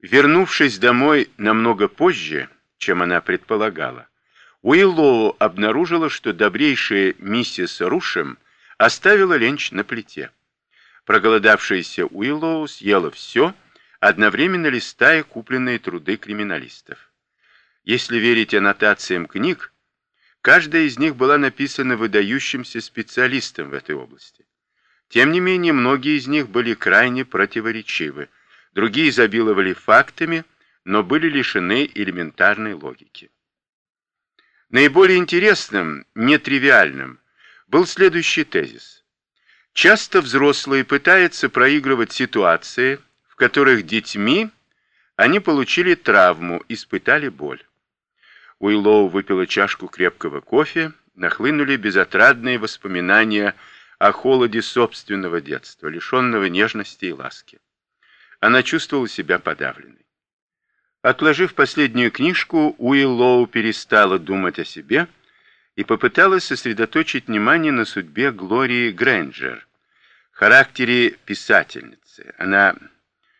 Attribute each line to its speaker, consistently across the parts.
Speaker 1: Вернувшись домой намного позже, чем она предполагала, Уиллоу обнаружила, что добрейшая миссис Рушем оставила ленч на плите. Проголодавшаяся Уиллоу съела все, одновременно листая купленные труды криминалистов. Если верить аннотациям книг, каждая из них была написана выдающимся специалистом в этой области. Тем не менее, многие из них были крайне противоречивы, другие изобиловали фактами, но были лишены элементарной логики. Наиболее интересным, нетривиальным, был следующий тезис. Часто взрослые пытаются проигрывать ситуации, в которых детьми они получили травму, испытали боль. Уиллоу выпила чашку крепкого кофе, нахлынули безотрадные воспоминания о холоде собственного детства, лишенного нежности и ласки. Она чувствовала себя подавленной. Отложив последнюю книжку, Уиллоу перестала думать о себе и попыталась сосредоточить внимание на судьбе Глории Грэнджер, характере писательницы. Она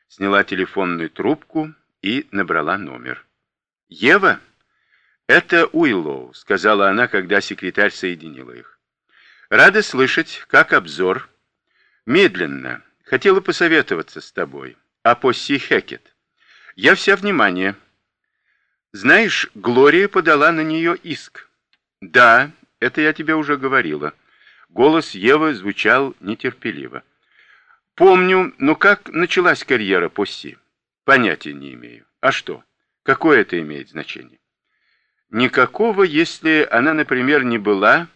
Speaker 1: сняла телефонную трубку и набрала номер. «Ева?» «Это Уиллоу», — сказала она, когда секретарь соединила их. «Рада слышать, как обзор. Медленно. Хотела посоветоваться с тобой о Посси Хекет. Я вся внимание. Знаешь, Глория подала на нее иск. Да, это я тебе уже говорила. Голос Евы звучал нетерпеливо. Помню, но как началась карьера Посси? Понятия не имею. А что? Какое это имеет значение? Никакого, если она, например, не была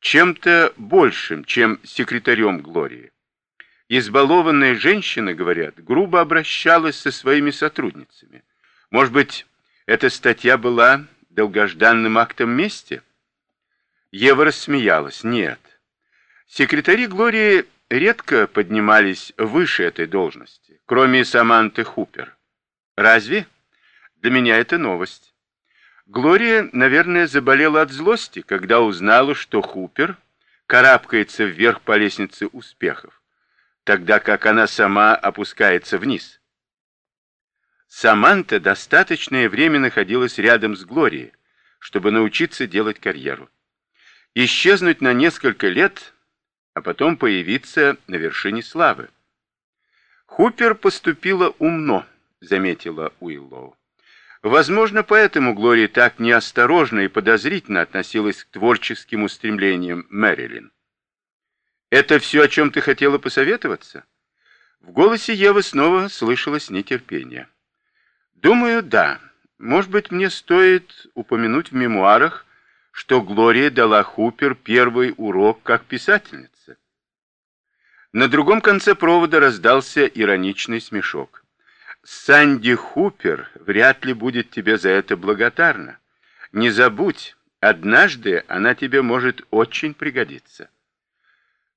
Speaker 1: чем-то большим, чем секретарем Глории. Избалованная женщина, говорят, грубо обращалась со своими сотрудницами. Может быть, эта статья была долгожданным актом мести? Ева рассмеялась. Нет. Секретари Глории редко поднимались выше этой должности, кроме Саманты Хупер. Разве? Для меня это новость. Глория, наверное, заболела от злости, когда узнала, что Хупер карабкается вверх по лестнице успехов тогда как она сама опускается вниз. Саманта достаточное время находилась рядом с Глорией, чтобы научиться делать карьеру. Исчезнуть на несколько лет, а потом появиться на вершине славы. Хупер поступила умно, заметила Уиллоу. Возможно, поэтому Глория так неосторожно и подозрительно относилась к творческим устремлениям Мэрилин. «Это все, о чем ты хотела посоветоваться?» В голосе Евы снова слышалось нетерпение. «Думаю, да. Может быть, мне стоит упомянуть в мемуарах, что Глория дала Хупер первый урок как писательница». На другом конце провода раздался ироничный смешок. «Санди Хупер вряд ли будет тебе за это благодарна. Не забудь, однажды она тебе может очень пригодиться».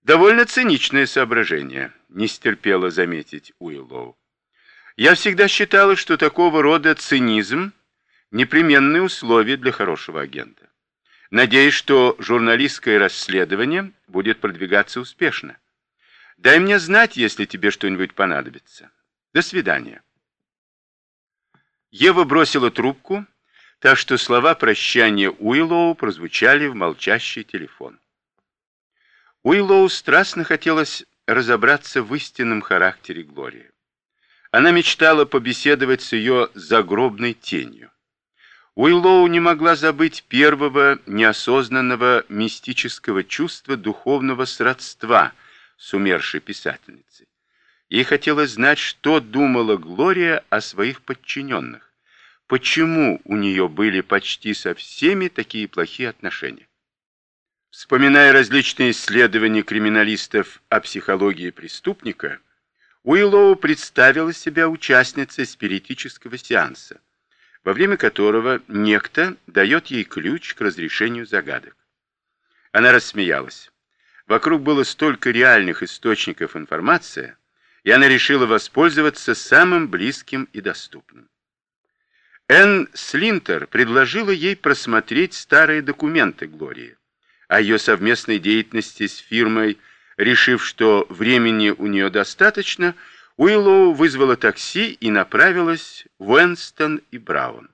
Speaker 1: Довольно циничное соображение, не стерпела заметить Уиллоу. Я всегда считала, что такого рода цинизм – непременное условие для хорошего агента. Надеюсь, что журналистское расследование будет продвигаться успешно. Дай мне знать, если тебе что-нибудь понадобится. До свидания. Ева бросила трубку, так что слова прощания Уиллоу прозвучали в молчащий телефон. Уиллоу страстно хотелось разобраться в истинном характере Глории. Она мечтала побеседовать с ее загробной тенью. Уиллоу не могла забыть первого неосознанного мистического чувства духовного сродства с умершей писательницей. Ей хотелось знать, что думала Глория о своих подчиненных. Почему у нее были почти со всеми такие плохие отношения? Вспоминая различные исследования криминалистов о психологии преступника, Уиллоу представила себя участницей спиритического сеанса, во время которого некто дает ей ключ к разрешению загадок. Она рассмеялась. Вокруг было столько реальных источников информации, и она решила воспользоваться самым близким и доступным. Энн Слинтер предложила ей просмотреть старые документы Глории о ее совместной деятельности с фирмой, решив, что времени у нее достаточно, Уиллоу вызвала такси и направилась в Уэнстон и Браун.